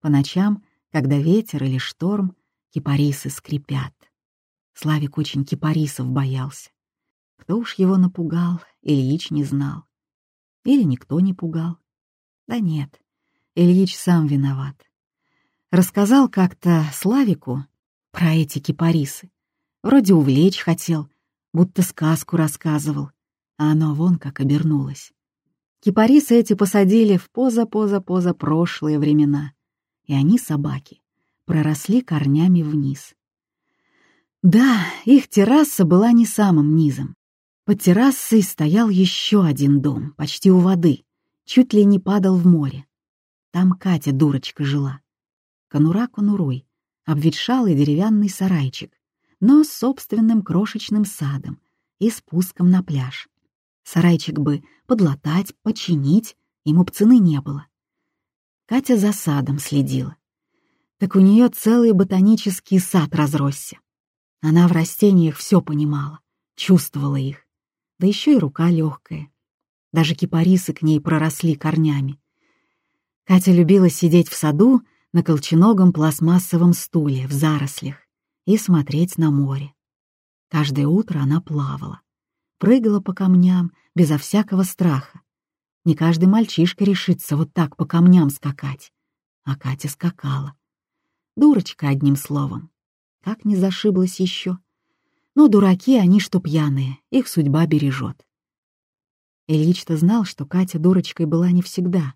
По ночам, когда ветер или шторм, кипарисы скрипят. Славик очень кипарисов боялся. Кто уж его напугал, Ильич не знал. Или никто не пугал. Да нет, Ильич сам виноват. Рассказал как-то Славику про эти кипарисы. Вроде увлечь хотел, будто сказку рассказывал, а оно вон как обернулось. Кипарисы эти посадили в поза-поза-поза прошлые времена, и они, собаки, проросли корнями вниз. Да, их терраса была не самым низом. Под террасой стоял еще один дом, почти у воды, чуть ли не падал в море. Там Катя, дурочка, жила. Конура конурой, обветшалый деревянный сарайчик, но с собственным крошечным садом и спуском на пляж. Сарайчик бы подлатать, починить, ему б цены не было. Катя за садом следила. Так у нее целый ботанический сад разросся. Она в растениях все понимала, чувствовала их. Да еще и рука легкая. Даже кипарисы к ней проросли корнями. Катя любила сидеть в саду на колченогом пластмассовом стуле в зарослях и смотреть на море. Каждое утро она плавала, прыгала по камням безо всякого страха. Не каждый мальчишка решится вот так по камням скакать, а Катя скакала. Дурочка, одним словом. Как не зашиблась еще. Но дураки они, что пьяные, их судьба бережет. Ильич-то знал, что Катя дурочкой была не всегда,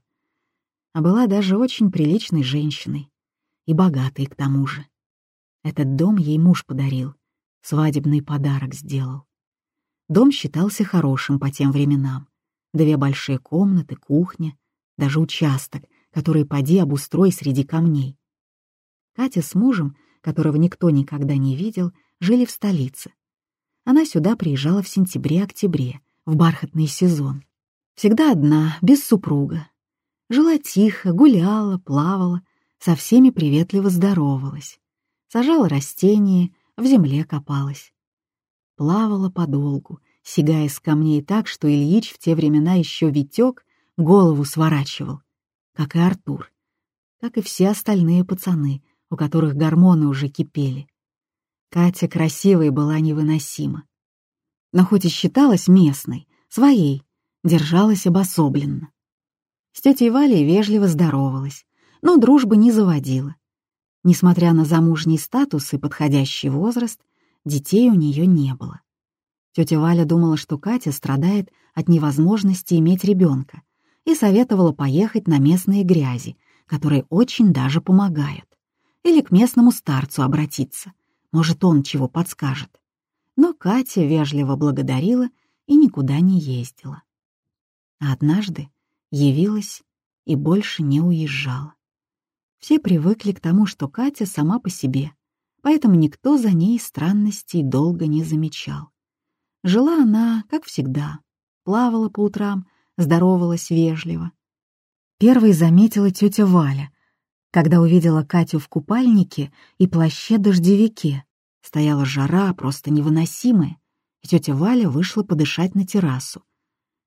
а была даже очень приличной женщиной и богатой к тому же. Этот дом ей муж подарил, свадебный подарок сделал. Дом считался хорошим по тем временам. Две большие комнаты, кухня, даже участок, который поди обустрой среди камней. Катя с мужем, которого никто никогда не видел, жили в столице. Она сюда приезжала в сентябре-октябре, в бархатный сезон. Всегда одна, без супруга. Жила тихо, гуляла, плавала, со всеми приветливо здоровалась сажала растения, в земле копалась. Плавала подолгу, сигая с камней так, что Ильич в те времена еще Витек голову сворачивал, как и Артур, как и все остальные пацаны, у которых гормоны уже кипели. Катя красивой была невыносима. Но хоть и считалась местной, своей, держалась обособленно. С тетей Валей вежливо здоровалась, но дружбы не заводила. Несмотря на замужний статус и подходящий возраст, детей у нее не было. Тетя Валя думала, что Катя страдает от невозможности иметь ребенка, и советовала поехать на местные грязи, которые очень даже помогают, или к местному старцу обратиться, может, он чего подскажет. Но Катя вежливо благодарила и никуда не ездила. А однажды явилась и больше не уезжала. Все привыкли к тому, что Катя сама по себе, поэтому никто за ней странностей долго не замечал. Жила она, как всегда, плавала по утрам, здоровалась вежливо. Первой заметила тетя Валя, когда увидела Катю в купальнике и плаще-дождевике. Стояла жара, просто невыносимая, и тетя Валя вышла подышать на террасу.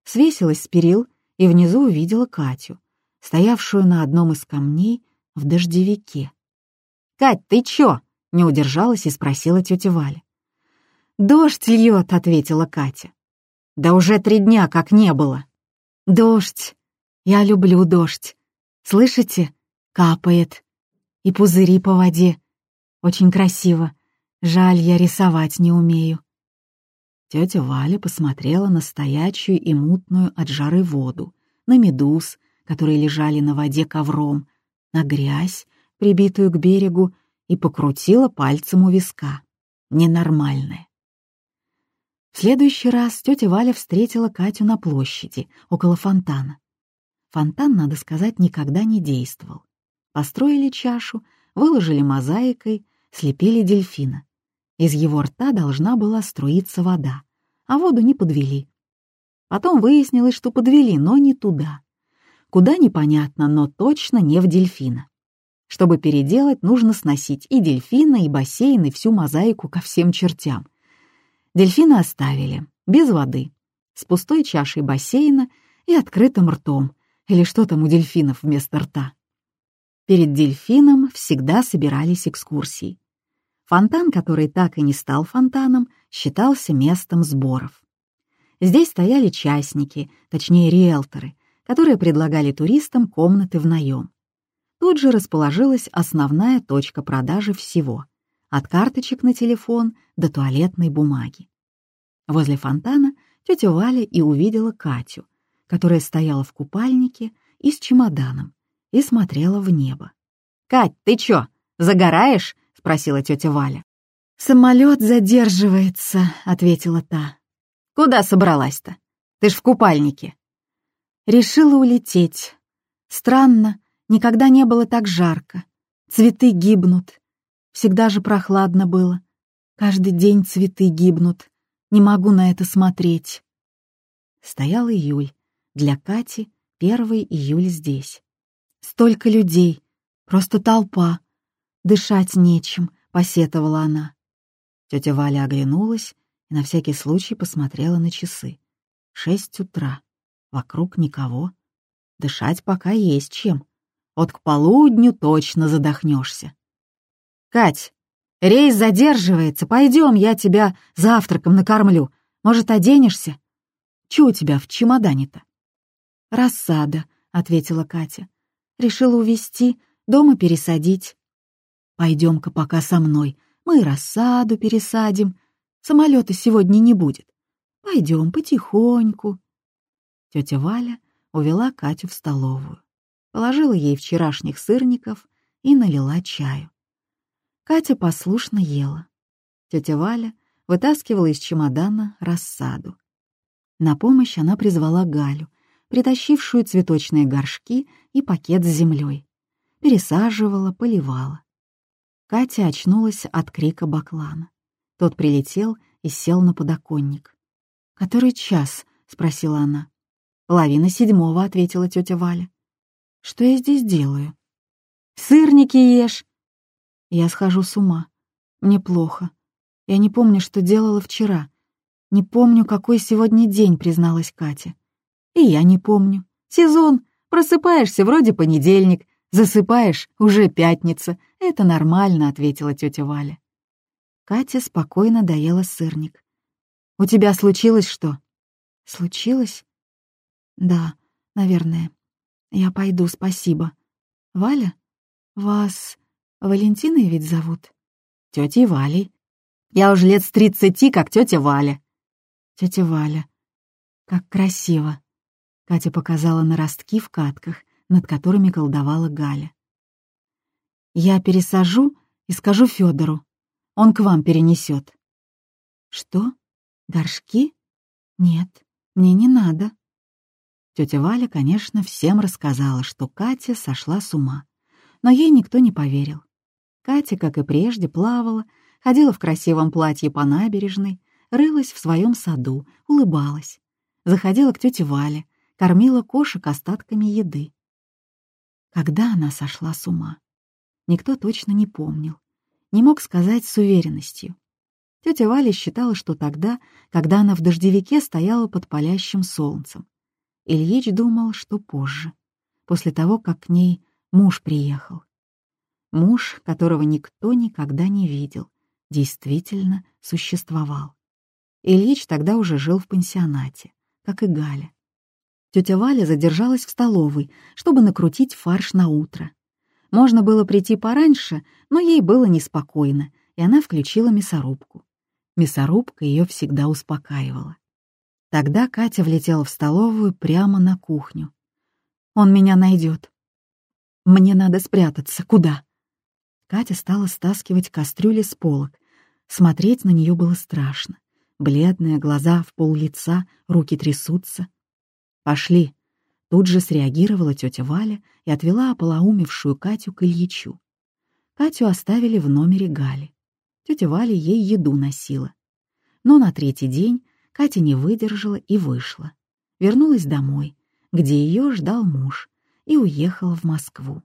Свесилась с перил и внизу увидела Катю, стоявшую на одном из камней в дождевике. «Кать, ты чё?» — не удержалась и спросила тетя Валя. «Дождь льет», — ответила Катя. «Да уже три дня как не было». «Дождь. Я люблю дождь. Слышите? Капает. И пузыри по воде. Очень красиво. Жаль, я рисовать не умею». Тетя Валя посмотрела на стоячую и мутную от жары воду, на медуз, которые лежали на воде ковром, на грязь, прибитую к берегу, и покрутила пальцем у виска. Ненормальная. Следующий раз тетя Валя встретила Катю на площади, около фонтана. Фонтан, надо сказать, никогда не действовал. Построили чашу, выложили мозаикой, слепили дельфина. Из его рта должна была струиться вода, а воду не подвели. Потом выяснилось, что подвели, но не туда. Куда непонятно, но точно не в дельфина. Чтобы переделать, нужно сносить и дельфина, и бассейн, и всю мозаику ко всем чертям. Дельфина оставили, без воды, с пустой чашей бассейна и открытым ртом, или что там у дельфинов вместо рта. Перед дельфином всегда собирались экскурсии. Фонтан, который так и не стал фонтаном, считался местом сборов. Здесь стояли частники, точнее риэлторы, которые предлагали туристам комнаты в наем. Тут же расположилась основная точка продажи всего — от карточек на телефон до туалетной бумаги. Возле фонтана тетя Валя и увидела Катю, которая стояла в купальнике и с чемоданом и смотрела в небо. «Кать, ты чё, загораешь?» — спросила тетя Валя. «Самолет задерживается», — ответила та. «Куда собралась-то? Ты ж в купальнике». Решила улететь. Странно, никогда не было так жарко. Цветы гибнут. Всегда же прохладно было. Каждый день цветы гибнут. Не могу на это смотреть. Стоял июль. Для Кати первый июль здесь. Столько людей. Просто толпа. Дышать нечем, посетовала она. Тетя Валя оглянулась и на всякий случай посмотрела на часы. Шесть утра. Вокруг никого. Дышать пока есть чем. Вот к полудню точно задохнешься. «Кать, рейс задерживается. Пойдем, я тебя завтраком накормлю. Может, оденешься? Че у тебя в чемодане-то?» «Рассада», — ответила Катя. «Решила увезти, дома пересадить». «Пойдем-ка пока со мной. Мы рассаду пересадим. Самолета сегодня не будет. Пойдем потихоньку». Тетя Валя увела Катю в столовую, положила ей вчерашних сырников и налила чаю. Катя послушно ела. Тетя Валя вытаскивала из чемодана рассаду. На помощь она призвала Галю, притащившую цветочные горшки и пакет с землей. Пересаживала, поливала. Катя очнулась от крика баклана. Тот прилетел и сел на подоконник. «Который час?» — спросила она. «Половина седьмого», — ответила тетя Валя. «Что я здесь делаю?» «Сырники ешь!» Я схожу с ума. Мне плохо. Я не помню, что делала вчера. Не помню, какой сегодня день, призналась Катя. И я не помню. Сезон. Просыпаешься, вроде понедельник. Засыпаешь, уже пятница. Это нормально, ответила тетя Валя. Катя спокойно доела сырник. «У тебя случилось что?» «Случилось?» «Да, наверное. Я пойду, спасибо. Валя? Вас Валентиной ведь зовут?» «Тетей Валей. Я уже лет с тридцати, как тетя Валя». «Тетя Валя. Как красиво!» Катя показала на ростки в катках, над которыми колдовала Галя. «Я пересажу и скажу Федору. Он к вам перенесет. «Что? Горшки? Нет, мне не надо». Тетя Валя, конечно, всем рассказала, что Катя сошла с ума, но ей никто не поверил. Катя, как и прежде, плавала, ходила в красивом платье по набережной, рылась в своем саду, улыбалась. Заходила к тете Вале, кормила кошек остатками еды. Когда она сошла с ума? Никто точно не помнил не мог сказать с уверенностью. Тетя Валя считала, что тогда, когда она в дождевике стояла под палящим солнцем. Ильич думал, что позже, после того, как к ней муж приехал. Муж, которого никто никогда не видел, действительно существовал. Ильич тогда уже жил в пансионате, как и Галя. Тетя Валя задержалась в столовой, чтобы накрутить фарш на утро, можно было прийти пораньше, но ей было неспокойно, и она включила мясорубку. Мясорубка ее всегда успокаивала. Тогда Катя влетела в столовую прямо на кухню. «Он меня найдет. Мне надо спрятаться. Куда?» Катя стала стаскивать кастрюли с полок. Смотреть на нее было страшно. Бледные глаза в пол лица, руки трясутся. «Пошли», Тут же среагировала тетя Валя и отвела ополоумевшую Катю к Ильичу. Катю оставили в номере Гали. Тетя Валя ей еду носила. Но на третий день Катя не выдержала и вышла. Вернулась домой, где ее ждал муж, и уехала в Москву.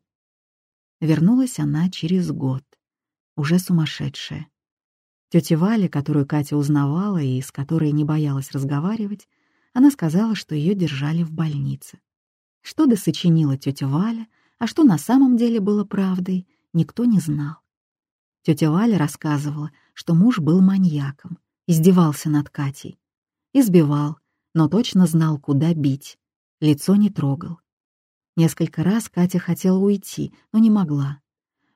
Вернулась она через год, уже сумасшедшая. Тетя Валя, которую Катя узнавала и с которой не боялась разговаривать, она сказала, что ее держали в больнице. Что досочинила тетя Валя, А что на самом деле было правдой, никто не знал. Тетя Валя рассказывала, что муж был маньяком, издевался над Катей. Избивал, но точно знал, куда бить. Лицо не трогал. Несколько раз Катя хотела уйти, но не могла.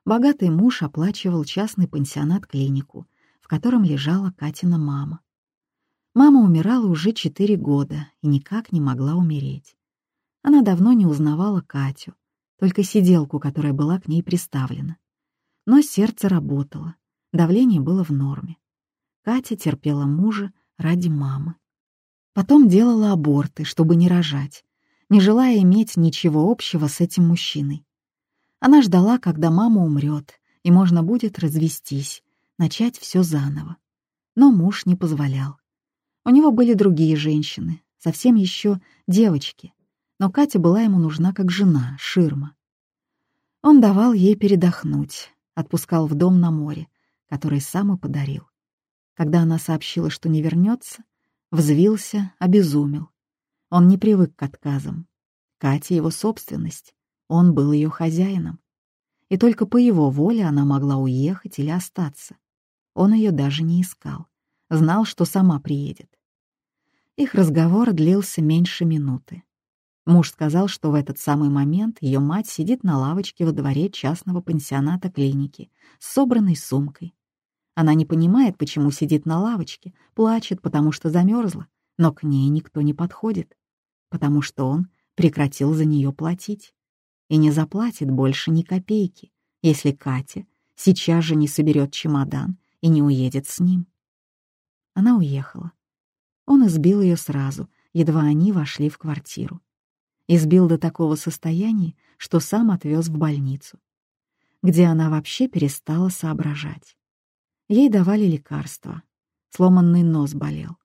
Богатый муж оплачивал частный пансионат-клинику, в котором лежала Катина мама. Мама умирала уже четыре года и никак не могла умереть. Она давно не узнавала Катю, только сиделку, которая была к ней приставлена. Но сердце работало, давление было в норме. Катя терпела мужа ради мамы. Потом делала аборты, чтобы не рожать, не желая иметь ничего общего с этим мужчиной. Она ждала, когда мама умрет, и можно будет развестись, начать все заново. Но муж не позволял. У него были другие женщины, совсем еще девочки, но Катя была ему нужна как жена, ширма. Он давал ей передохнуть, отпускал в дом на море, который сам и подарил. Когда она сообщила, что не вернется, взвился, обезумел. Он не привык к отказам. Катя — его собственность, он был ее хозяином. И только по его воле она могла уехать или остаться. Он ее даже не искал, знал, что сама приедет. Их разговор длился меньше минуты. Муж сказал, что в этот самый момент ее мать сидит на лавочке во дворе частного пансионата клиники с собранной сумкой. Она не понимает, почему сидит на лавочке, плачет, потому что замерзла, но к ней никто не подходит, потому что он прекратил за нее платить и не заплатит больше ни копейки, если Катя сейчас же не соберет чемодан и не уедет с ним. Она уехала. Он избил ее сразу, едва они вошли в квартиру. Избил до такого состояния, что сам отвез в больницу, где она вообще перестала соображать. Ей давали лекарства. Сломанный нос болел.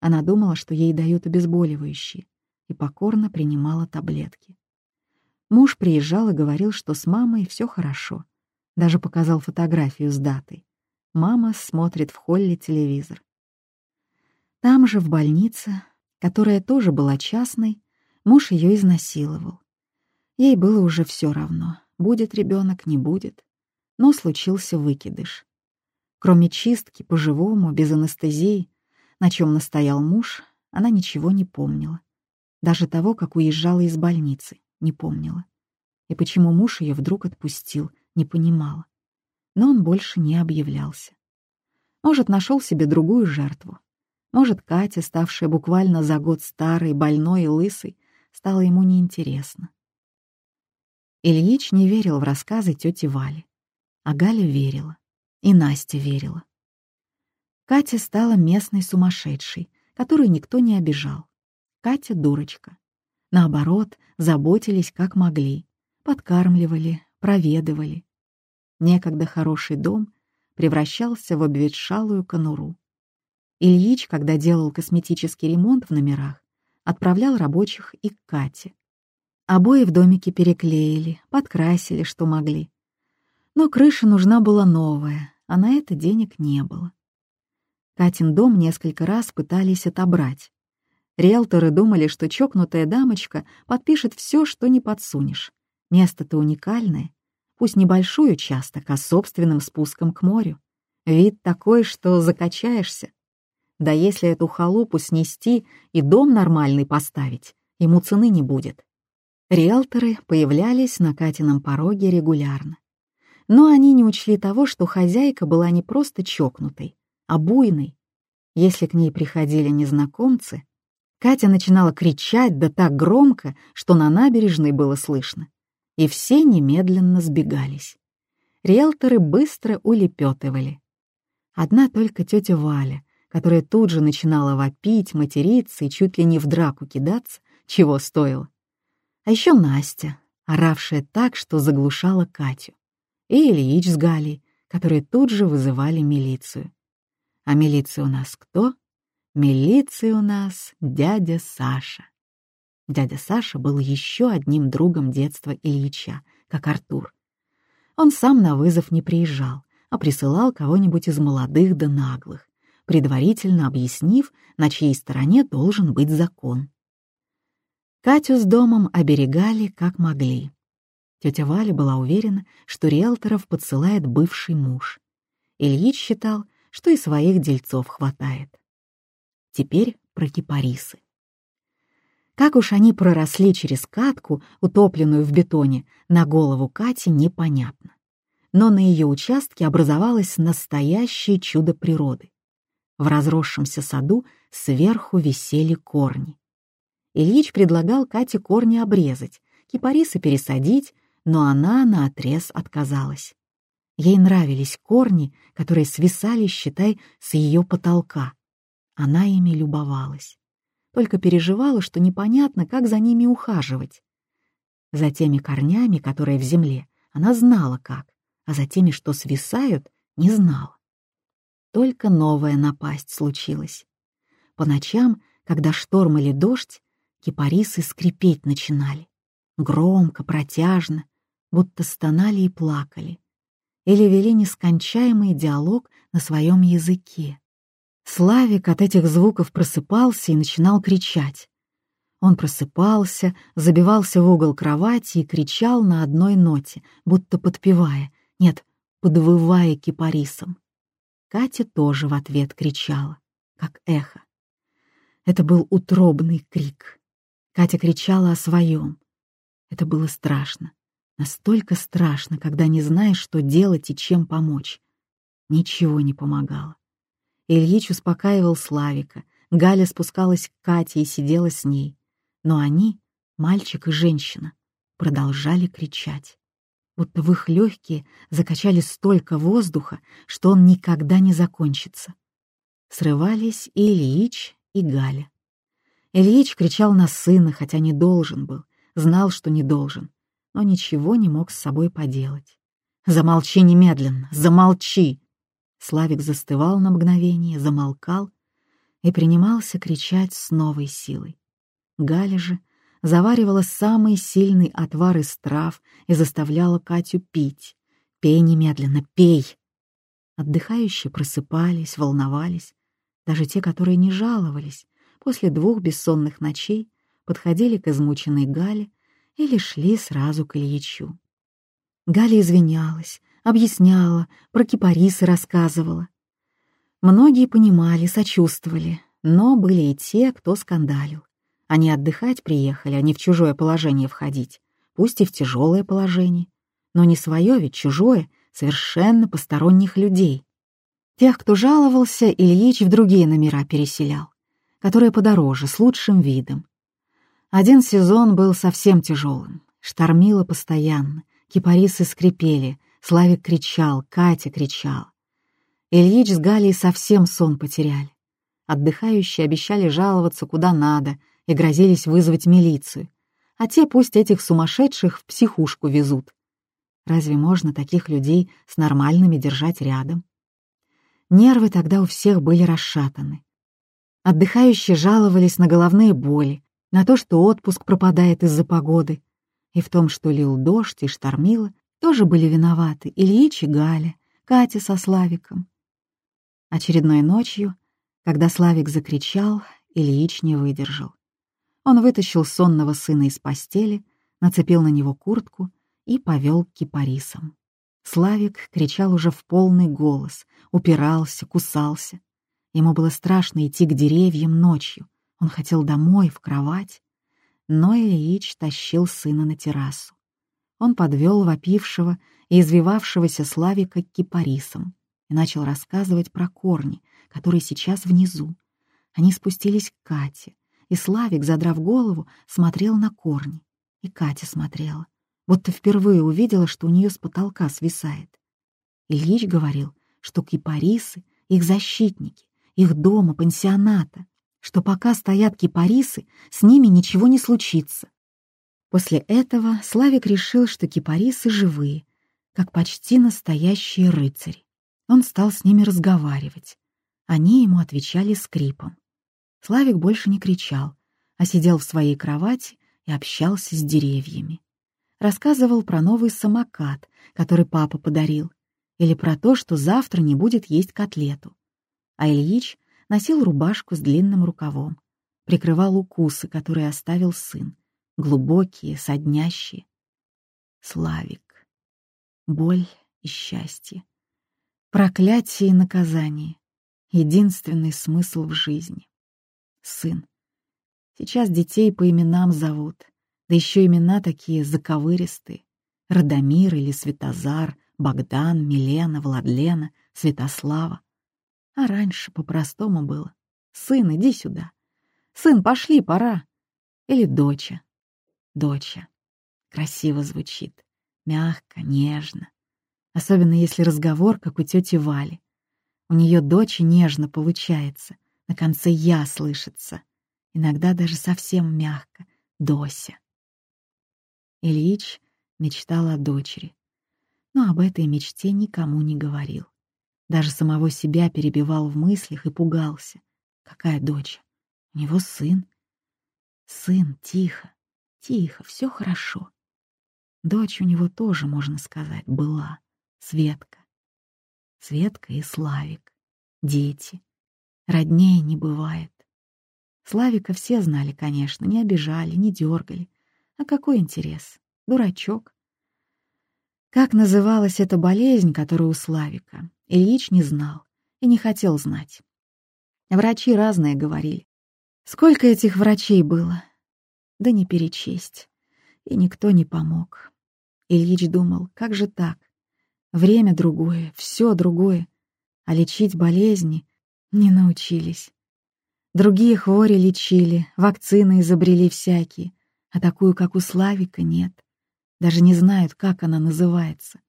Она думала, что ей дают обезболивающие, и покорно принимала таблетки. Муж приезжал и говорил, что с мамой все хорошо. Даже показал фотографию с датой. Мама смотрит в холле телевизор. Там же, в больнице, которая тоже была частной, муж ее изнасиловал. Ей было уже все равно, будет ребенок, не будет. Но случился выкидыш. Кроме чистки, по-живому, без анестезии, на чем настоял муж, она ничего не помнила. Даже того, как уезжала из больницы, не помнила. И почему муж ее вдруг отпустил, не понимала. Но он больше не объявлялся. Может, нашел себе другую жертву. Может, Катя, ставшая буквально за год старой, больной и лысой, стала ему неинтересна. Ильич не верил в рассказы тети Вали, а Галя верила. И Настя верила. Катя стала местной сумасшедшей, которую никто не обижал. Катя — дурочка. Наоборот, заботились как могли, подкармливали, проведывали. Некогда хороший дом превращался в обветшалую конуру. Ильич, когда делал косметический ремонт в номерах, отправлял рабочих и к Кате. Обои в домике переклеили, подкрасили, что могли. Но крыша нужна была новая, а на это денег не было. Катин дом несколько раз пытались отобрать. Риэлторы думали, что чокнутая дамочка подпишет все, что не подсунешь. Место-то уникальное, пусть небольшой участок, а собственным спуском к морю. Вид такой, что закачаешься. Да если эту халупу снести и дом нормальный поставить, ему цены не будет. Риэлторы появлялись на Катином пороге регулярно. Но они не учли того, что хозяйка была не просто чокнутой, а буйной. Если к ней приходили незнакомцы, Катя начинала кричать да так громко, что на набережной было слышно. И все немедленно сбегались. Риэлторы быстро улепетывали. Одна только тетя Валя, которая тут же начинала вопить, материться и чуть ли не в драку кидаться, чего стоило. А еще Настя, оравшая так, что заглушала Катю и Ильич с Галей, которые тут же вызывали милицию. А милиция у нас кто? Милиция у нас дядя Саша. Дядя Саша был еще одним другом детства Ильича, как Артур. Он сам на вызов не приезжал, а присылал кого-нибудь из молодых да наглых, предварительно объяснив, на чьей стороне должен быть закон. Катю с домом оберегали как могли. Тетя Валя была уверена, что риэлторов подсылает бывший муж. Ильич считал, что и своих дельцов хватает. Теперь про кипарисы. Как уж они проросли через катку, утопленную в бетоне, на голову Кати непонятно. Но на ее участке образовалось настоящее чудо природы. В разросшемся саду сверху висели корни. Ильич предлагал Кате корни обрезать, кипарисы пересадить, но она наотрез отказалась. Ей нравились корни, которые свисали, считай, с ее потолка. Она ими любовалась. Только переживала, что непонятно, как за ними ухаживать. За теми корнями, которые в земле, она знала как, а за теми, что свисают, не знала. Только новая напасть случилась. По ночам, когда шторм или дождь, кипарисы скрипеть начинали. Громко, протяжно, будто стонали и плакали. Или вели нескончаемый диалог на своем языке. Славик от этих звуков просыпался и начинал кричать. Он просыпался, забивался в угол кровати и кричал на одной ноте, будто подпевая, нет, подвывая кипарисом. Катя тоже в ответ кричала, как эхо. Это был утробный крик. Катя кричала о своем. Это было страшно. Настолько страшно, когда не знаешь, что делать и чем помочь. Ничего не помогало. Ильич успокаивал Славика, Галя спускалась к Кате и сидела с ней. Но они, мальчик и женщина, продолжали кричать. Будто в их легкие закачали столько воздуха, что он никогда не закончится. Срывались и Ильич, и Галя. Ильич кричал на сына, хотя не должен был, знал, что не должен, но ничего не мог с собой поделать. «Замолчи немедленно! Замолчи!» Славик застывал на мгновение, замолкал и принимался кричать с новой силой. Галя же заваривала самый сильный отвар из трав и заставляла Катю пить. «Пей немедленно, пей!» Отдыхающие просыпались, волновались, даже те, которые не жаловались, после двух бессонных ночей подходили к измученной Гале или шли сразу к Ильичу. Галя извинялась, объясняла, про кипарисы рассказывала. Многие понимали, сочувствовали, но были и те, кто скандалил. Они отдыхать приехали, а не в чужое положение входить, пусть и в тяжелое положение, но не свое, ведь чужое, совершенно посторонних людей. Тех, кто жаловался, Ильич в другие номера переселял, которые подороже, с лучшим видом. Один сезон был совсем тяжелым, штормило постоянно, кипарисы скрипели, Славик кричал, Катя кричал. Ильич с Галей совсем сон потеряли. Отдыхающие обещали жаловаться куда надо и грозились вызвать милицию, а те пусть этих сумасшедших в психушку везут. Разве можно таких людей с нормальными держать рядом? Нервы тогда у всех были расшатаны. Отдыхающие жаловались на головные боли, на то, что отпуск пропадает из-за погоды, и в том, что лил дождь и штормило, тоже были виноваты Ильич и Галя, Катя со Славиком. Очередной ночью, когда Славик закричал, Ильич не выдержал. Он вытащил сонного сына из постели, нацепил на него куртку и повел к кипарисам. Славик кричал уже в полный голос, упирался, кусался. Ему было страшно идти к деревьям ночью. Он хотел домой, в кровать. Но Ильич тащил сына на террасу он подвел вопившего и извивавшегося Славика к кипарисам и начал рассказывать про корни, которые сейчас внизу. Они спустились к Кате, и Славик, задрав голову, смотрел на корни. И Катя смотрела, будто впервые увидела, что у нее с потолка свисает. Ильич говорил, что кипарисы — их защитники, их дома, пансионата, что пока стоят кипарисы, с ними ничего не случится, После этого Славик решил, что кипарисы живые, как почти настоящие рыцари. Он стал с ними разговаривать. Они ему отвечали скрипом. Славик больше не кричал, а сидел в своей кровати и общался с деревьями. Рассказывал про новый самокат, который папа подарил, или про то, что завтра не будет есть котлету. А Ильич носил рубашку с длинным рукавом, прикрывал укусы, которые оставил сын, глубокие, соднящие. Славик. Боль и счастье. Проклятие и наказание. Единственный смысл в жизни. Сын. Сейчас детей по именам зовут, да еще имена такие заковыристые. Радомир или Светозар, Богдан, Милена, Владлена, Святослава. А раньше по-простому было. «Сын, иди сюда». «Сын, пошли, пора». Или «Доча». «Доча». Красиво звучит. Мягко, нежно. Особенно если разговор, как у тети Вали. У нее дочь нежно получается. На конце «я» слышится. Иногда даже совсем мягко. «Дося». Ильич мечтал о дочери, но об этой мечте никому не говорил. Даже самого себя перебивал в мыслях и пугался. Какая дочь? У него сын. Сын, тихо, тихо, все хорошо. Дочь у него тоже, можно сказать, была. Светка. Светка и Славик. Дети. Роднее не бывает. Славика все знали, конечно, не обижали, не дергали. А какой интерес? Дурачок. Как называлась эта болезнь, которая у Славика, Ильич не знал и не хотел знать. Врачи разные говорили. Сколько этих врачей было? Да не перечесть. И никто не помог. Ильич думал, как же так? Время другое, все другое. А лечить болезни не научились. Другие хвори лечили, вакцины изобрели всякие, а такую, как у Славика, нет. Даже не знают, как она называется.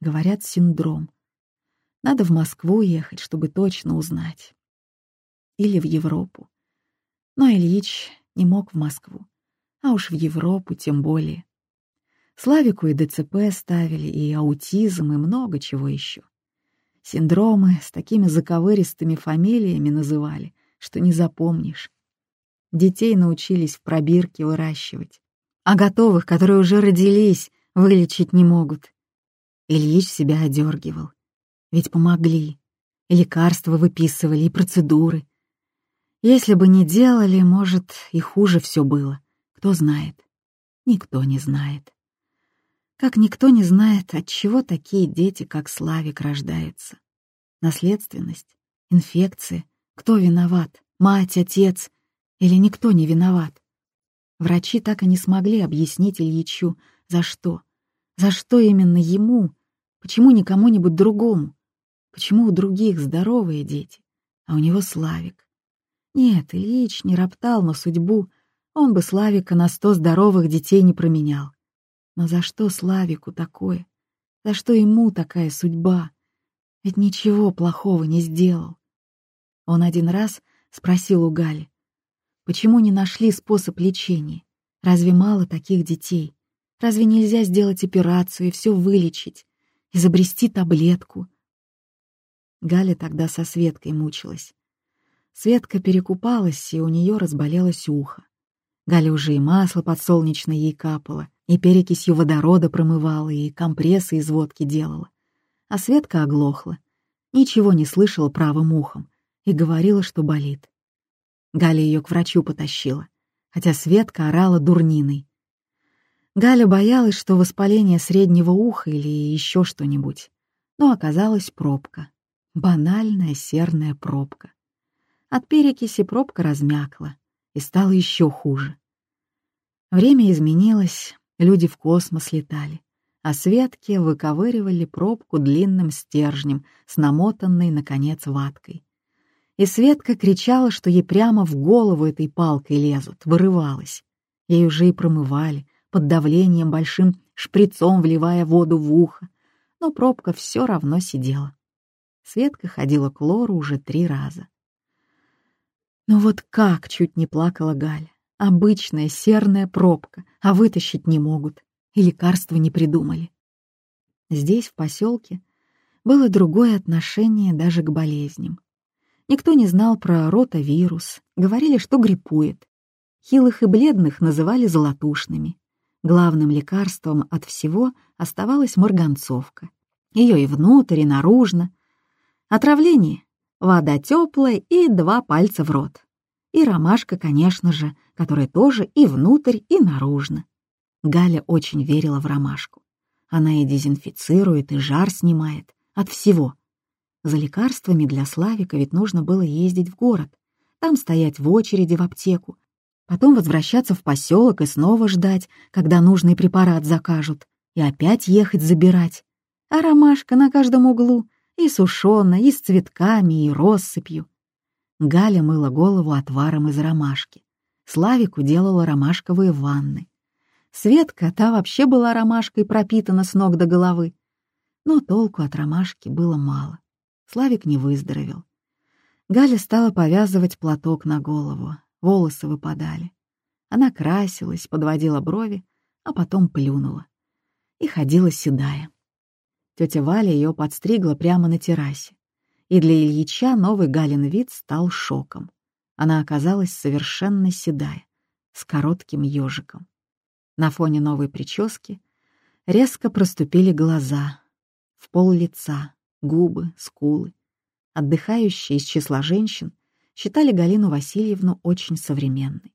Говорят, синдром. Надо в Москву ехать, чтобы точно узнать или в Европу. Но Ильич не мог в Москву, а уж в Европу тем более. Славику и ДЦП ставили, и аутизм, и много чего еще. Синдромы с такими заковыристыми фамилиями называли, что не запомнишь. Детей научились в пробирке выращивать, а готовых, которые уже родились, вылечить не могут. Ильич себя одергивал. Ведь помогли. И лекарства выписывали, и процедуры. Если бы не делали, может, и хуже все было. Кто знает? Никто не знает. Как никто не знает, от чего такие дети, как Славик, рождаются. Наследственность, инфекция. Кто виноват? Мать, отец? Или никто не виноват? Врачи так и не смогли объяснить Ильичу, за что. За что именно ему? Почему не кому-нибудь другому? Почему у других здоровые дети, а у него Славик? Нет, Ильич не роптал на судьбу, он бы Славика на сто здоровых детей не променял. Но за что Славику такое? За что ему такая судьба? Ведь ничего плохого не сделал. Он один раз спросил у Гали, почему не нашли способ лечения? Разве мало таких детей? Разве нельзя сделать операцию и все вылечить? Изобрести таблетку? Галя тогда со Светкой мучилась. Светка перекупалась, и у нее разболелось ухо. Галя уже и масло подсолнечное ей капала, и перекисью водорода промывала, и компрессы из водки делала. А Светка оглохла, ничего не слышала правым ухом и говорила, что болит. Галя ее к врачу потащила, хотя Светка орала дурниной. Галя боялась, что воспаление среднего уха или еще что-нибудь, но оказалась пробка. Банальная серная пробка. От перекиси пробка размякла и стало еще хуже. Время изменилось, люди в космос летали, а Светки выковыривали пробку длинным стержнем с намотанной, наконец, ваткой. И Светка кричала, что ей прямо в голову этой палкой лезут, вырывалась. Ей уже и промывали, под давлением большим шприцом вливая воду в ухо, но пробка все равно сидела. Светка ходила к лору уже три раза. Но вот как чуть не плакала Галя. Обычная серная пробка, а вытащить не могут. И лекарства не придумали. Здесь, в поселке, было другое отношение даже к болезням. Никто не знал про ротавирус, говорили, что гриппует. Хилых и бледных называли золотушными. Главным лекарством от всего оставалась марганцовка. Ее и внутрь, и наружно. Отравление вода теплая и два пальца в рот. И ромашка, конечно же, которая тоже и внутрь, и наружно. Галя очень верила в ромашку. Она и дезинфицирует, и жар снимает. От всего. За лекарствами для Славика ведь нужно было ездить в город. Там стоять в очереди в аптеку. Потом возвращаться в поселок и снова ждать, когда нужный препарат закажут. И опять ехать забирать. А ромашка на каждом углу. И сушеная, и с цветками, и россыпью. Галя мыла голову отваром из ромашки. Славику делала ромашковые ванны. Светка, та вообще была ромашкой пропитана с ног до головы. Но толку от ромашки было мало. Славик не выздоровел. Галя стала повязывать платок на голову, волосы выпадали. Она красилась, подводила брови, а потом плюнула. И ходила седая. Тетя Валя ее подстригла прямо на террасе. И для Ильича новый Галин вид стал шоком. Она оказалась совершенно седая, с коротким ежиком. На фоне новой прически резко проступили глаза, в пол лица, губы, скулы. Отдыхающие из числа женщин считали Галину Васильевну очень современной.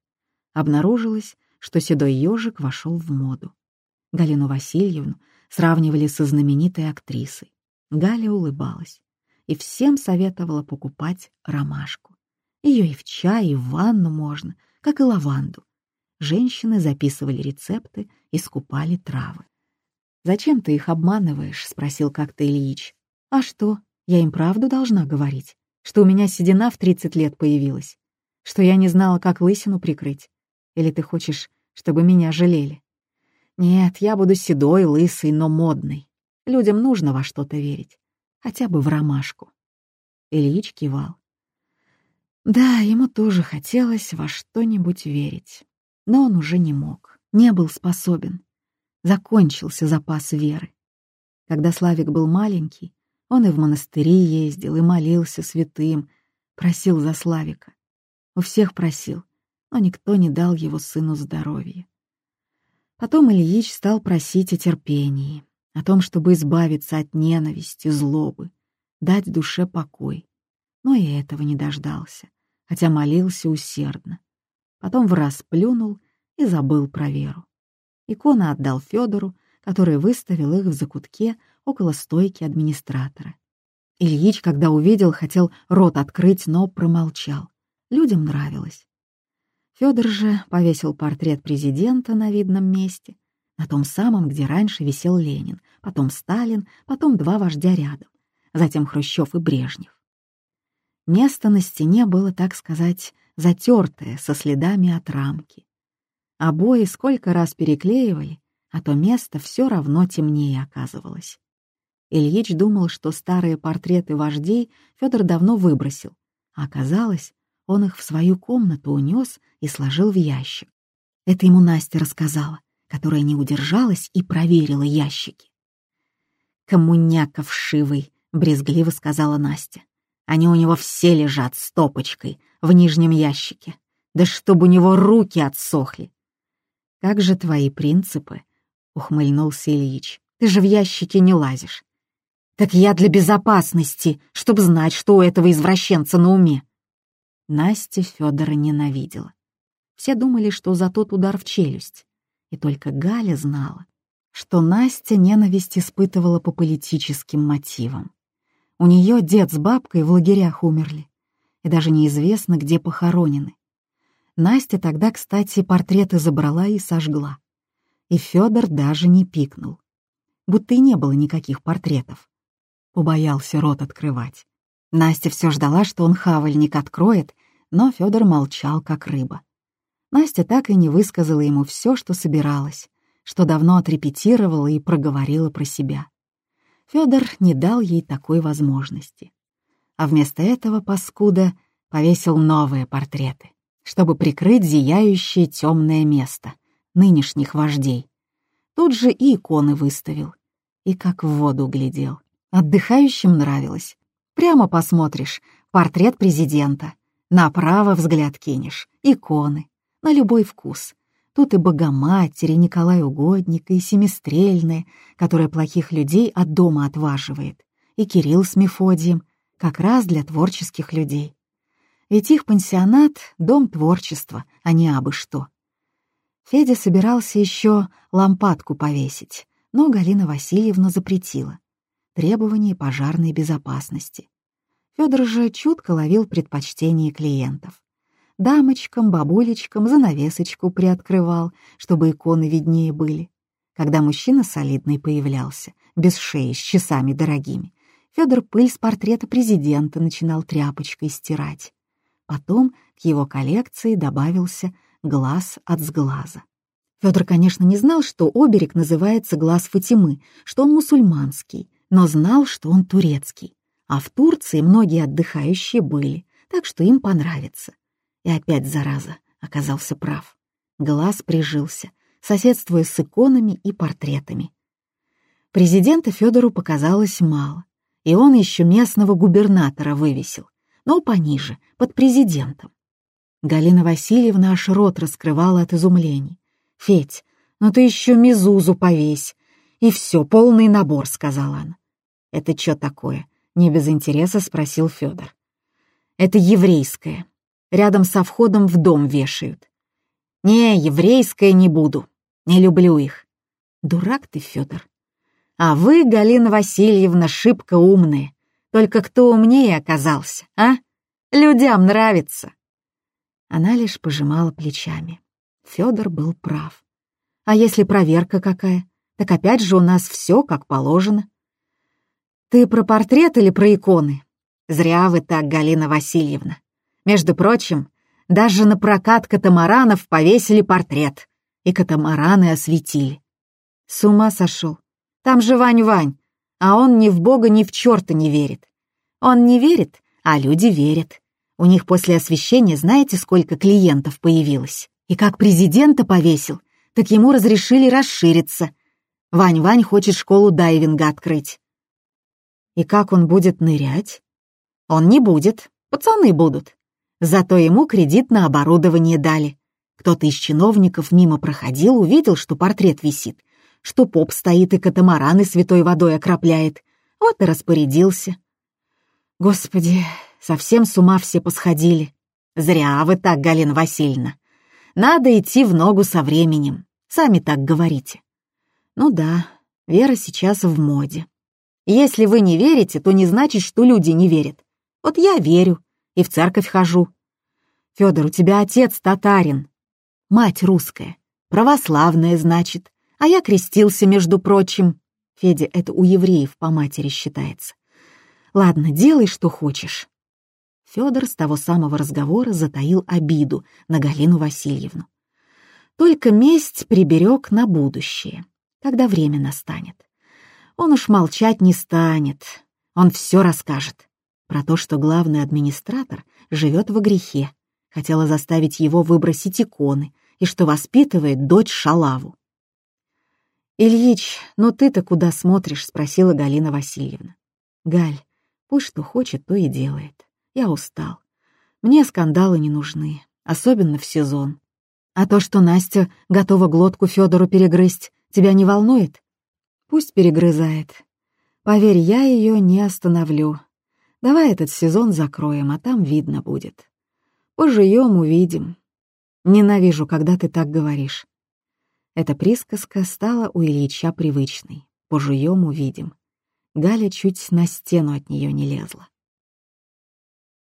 Обнаружилось, что седой ежик вошел в моду. Галину Васильевну сравнивали со знаменитой актрисой. Галя улыбалась и всем советовала покупать ромашку. Ее и в чай, и в ванну можно, как и лаванду женщины записывали рецепты и скупали травы. «Зачем ты их обманываешь?» — спросил как-то Ильич. «А что, я им правду должна говорить? Что у меня седина в 30 лет появилась? Что я не знала, как лысину прикрыть? Или ты хочешь, чтобы меня жалели?» «Нет, я буду седой, лысый, но модный. Людям нужно во что-то верить. Хотя бы в ромашку». Ильич кивал. Да, ему тоже хотелось во что-нибудь верить. Но он уже не мог, не был способен. Закончился запас веры. Когда Славик был маленький, он и в монастыри ездил, и молился святым, просил за Славика. У всех просил, но никто не дал его сыну здоровья. Потом Ильич стал просить о терпении, о том, чтобы избавиться от ненависти, злобы, дать душе покой. Но и этого не дождался, хотя молился усердно потом в раз плюнул и забыл про Веру. Икона отдал Федору, который выставил их в закутке около стойки администратора. Ильич, когда увидел, хотел рот открыть, но промолчал. Людям нравилось. Федор же повесил портрет президента на видном месте, на том самом, где раньше висел Ленин, потом Сталин, потом два вождя рядом, затем Хрущев и Брежнев. Место на стене было, так сказать, затертое, со следами от рамки. Обои сколько раз переклеивали, а то место все равно темнее оказывалось. Ильич думал, что старые портреты вождей Федор давно выбросил, а оказалось, он их в свою комнату унес и сложил в ящик. Это ему Настя рассказала, которая не удержалась и проверила ящики. «Коммуняка вшивый», — брезгливо сказала Настя. «Они у него все лежат стопочкой, в нижнем ящике. Да чтобы у него руки отсохли. «Как же твои принципы?» — ухмыльнулся Ильич. «Ты же в ящике не лазишь». «Так я для безопасности, чтобы знать, что у этого извращенца на уме». Настя Федора ненавидела. Все думали, что за тот удар в челюсть. И только Галя знала, что Настя ненависть испытывала по политическим мотивам. У нее дед с бабкой в лагерях умерли и даже неизвестно, где похоронены. Настя тогда, кстати, портреты забрала и сожгла. И Федор даже не пикнул. Будто и не было никаких портретов. Побоялся рот открывать. Настя все ждала, что он хавальник откроет, но Федор молчал, как рыба. Настя так и не высказала ему все, что собиралась, что давно отрепетировала и проговорила про себя. Федор не дал ей такой возможности а вместо этого паскуда повесил новые портреты, чтобы прикрыть зияющее темное место нынешних вождей. Тут же и иконы выставил, и как в воду глядел. Отдыхающим нравилось. Прямо посмотришь, портрет президента, направо взгляд кинешь, иконы, на любой вкус. Тут и Богоматери, и Николай Угодник, и Семистрельные, которая плохих людей от дома отваживает, и Кирилл с Мефодием, как раз для творческих людей. Ведь их пансионат — дом творчества, а не абы что. Федя собирался еще лампадку повесить, но Галина Васильевна запретила. Требования пожарной безопасности. Федор же чутко ловил предпочтения клиентов. Дамочкам, бабулечкам занавесочку приоткрывал, чтобы иконы виднее были. Когда мужчина солидный появлялся, без шеи, с часами дорогими, Федор пыль с портрета президента начинал тряпочкой стирать. Потом к его коллекции добавился глаз от сглаза. Федор, конечно, не знал, что оберег называется глаз Фатимы, что он мусульманский, но знал, что он турецкий. А в Турции многие отдыхающие были, так что им понравится. И опять, зараза, оказался прав. Глаз прижился, соседствуя с иконами и портретами. Президента Федору показалось мало, и он еще местного губернатора вывесил, но пониже, под президентом. Галина Васильевна аж рот раскрывала от изумлений. «Федь, ну ты еще мизузу повесь!» «И все, полный набор», — сказала она. «Это что такое?» — не без интереса спросил Федор. «Это еврейское. Рядом со входом в дом вешают. Не, еврейское не буду. Не люблю их. Дурак ты, Федор. А вы, Галина Васильевна, шибко умные. Только кто умнее оказался, а? Людям нравится. Она лишь пожимала плечами. Федор был прав. А если проверка какая? Так опять же у нас все как положено. Ты про портрет или про иконы? Зря вы так, Галина Васильевна. Между прочим, даже на прокат катамаранов повесили портрет и катамараны осветили. С ума сошел. Там же Вань-Вань, а он ни в Бога, ни в черта не верит. Он не верит, а люди верят. У них после освещения знаете, сколько клиентов появилось? И как президента повесил, так ему разрешили расшириться. Вань-Вань хочет школу дайвинга открыть. И как он будет нырять? Он не будет, пацаны будут. Зато ему кредит на оборудование дали. Кто-то из чиновников мимо проходил, увидел, что портрет висит, что поп стоит и катамараны святой водой окропляет. Вот и распорядился. Господи, совсем с ума все посходили. Зря вы так, Галина Васильевна. Надо идти в ногу со временем. Сами так говорите. Ну да, вера сейчас в моде. Если вы не верите, то не значит, что люди не верят. Вот я верю и в церковь хожу. Федор, у тебя отец татарин, Мать русская, православная, значит. А я крестился, между прочим. Федя, это у евреев по матери считается. Ладно, делай, что хочешь. Федор с того самого разговора затаил обиду на Галину Васильевну. Только месть приберег на будущее, когда время настанет. Он уж молчать не станет, он все расскажет про то, что главный администратор живет во грехе, хотела заставить его выбросить иконы, и что воспитывает дочь Шалаву. «Ильич, ну ты-то куда смотришь?» — спросила Галина Васильевна. «Галь, пусть что хочет, то и делает. Я устал. Мне скандалы не нужны, особенно в сезон. А то, что Настя готова глотку Федору перегрызть, тебя не волнует? Пусть перегрызает. Поверь, я ее не остановлю. Давай этот сезон закроем, а там видно будет. Поживем, увидим. Ненавижу, когда ты так говоришь. Эта присказка стала у Ильича привычной. Пожуем, увидим. Галя чуть на стену от нее не лезла.